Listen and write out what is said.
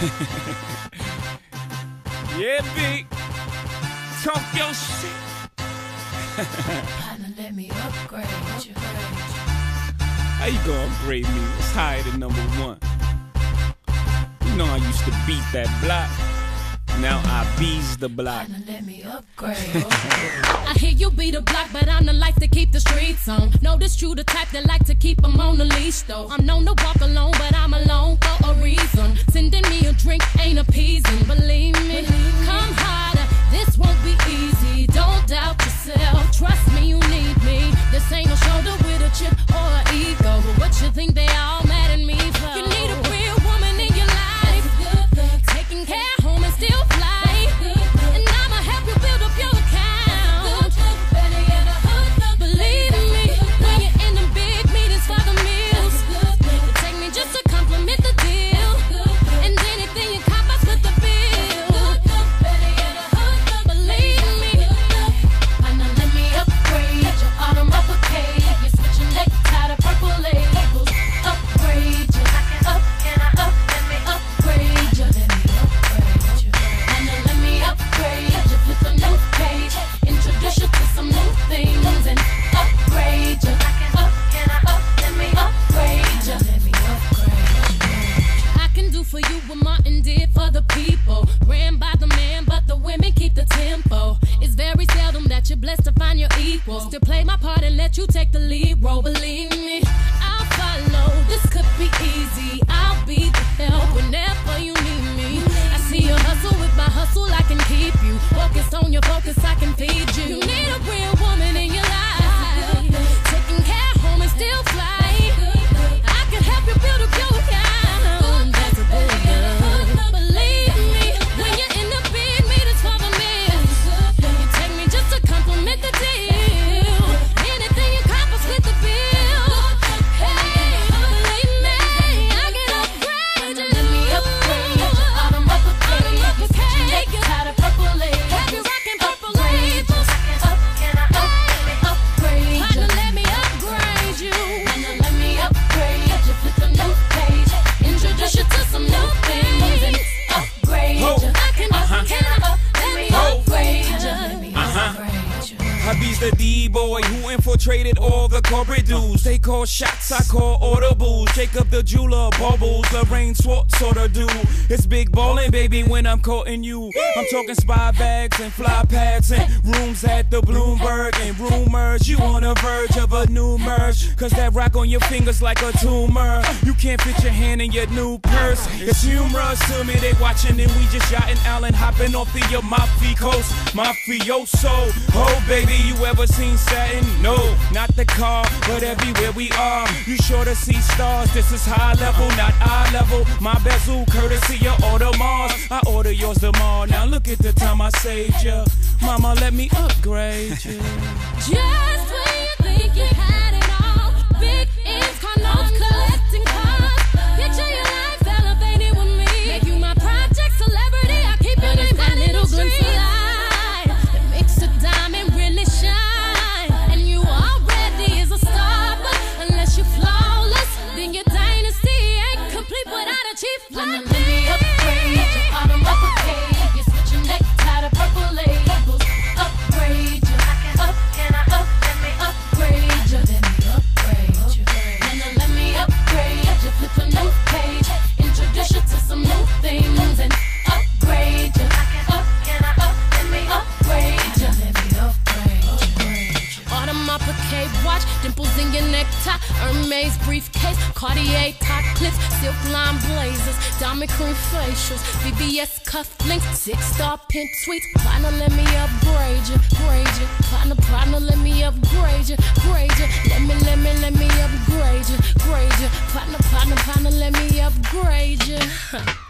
yeah, big. Talk your shit. Partner, let me upgrade you. How you gonna upgrade me? It's higher than number one? You know I used to beat that block. Now I bees the block. Let me upgrade. I hear you be the block, but I'm the life to keep the streets on. Notice you the type that like to keep them on the leash, though. I'm known to walk alone, but I'm alone for a reason. Sending me a drink ain't appeasing, believe me. The D-boy who infiltrated all the corporate dudes. They call shots, I call audibles. Jacob the jeweler, bubbles, Lorraine Schwartz sort of do. It's big ballin', baby, when I'm courting you. I'm talking spy bags and fly pads and rooms at the Bloomberg and rumors. You on the verge of a new merge. Cause that rock on your fingers like a tumor. You can't fit your hand in your new purse. It's humorous to me, they watching and we just yachting Allen hopping off the Amalfi Coast. Mafioso, oh baby, you ever seen Saturn? No, not the car, but everywhere we are. You sure to see stars, this is high level, not eye level. My bezel, courtesy of Audemars. I order yours tomorrow. Now look at the time I saved ya. Mama, let me upgrade you. Just uppercase watch, dimples in your necktie, Hermes briefcase, Cartier top clips, silk line blazers, diamond cream facials, VVS cufflinks, six star pink suites. Partner, let me upgrade you, grade you. Partner, partner, let me upgrade you, grade you. Let me, let me, let me upgrade you, grade you. Partner, partner, partner, let me upgrade you.